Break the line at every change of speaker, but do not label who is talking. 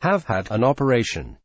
have had an operation.